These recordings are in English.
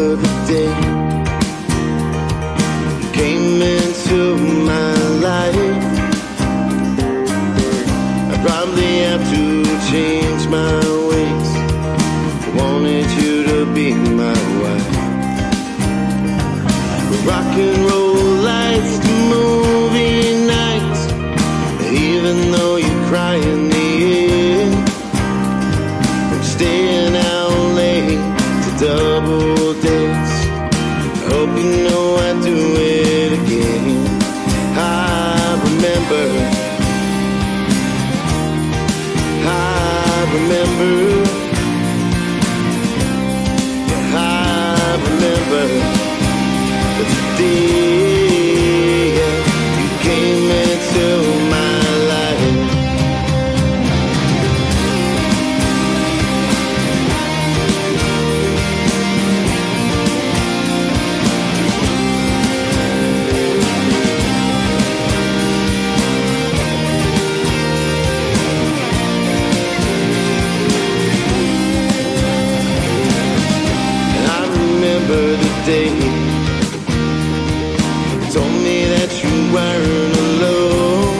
other day. You came into my life. I probably have to change my ways. I wanted you to be my wife. Rock and roll lights to moon. Hope you know I'd do it again. I remember. I remember. Day you told me that you weren't alone.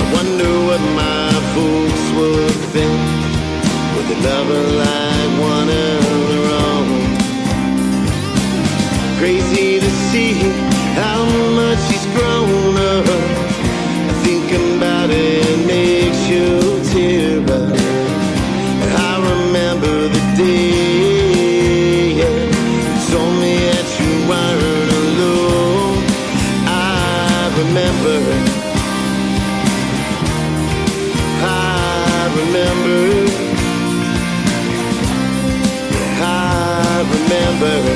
I wonder what my folks would think with a lover like one of their own. Crazy to see how much he's grown remember